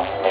아,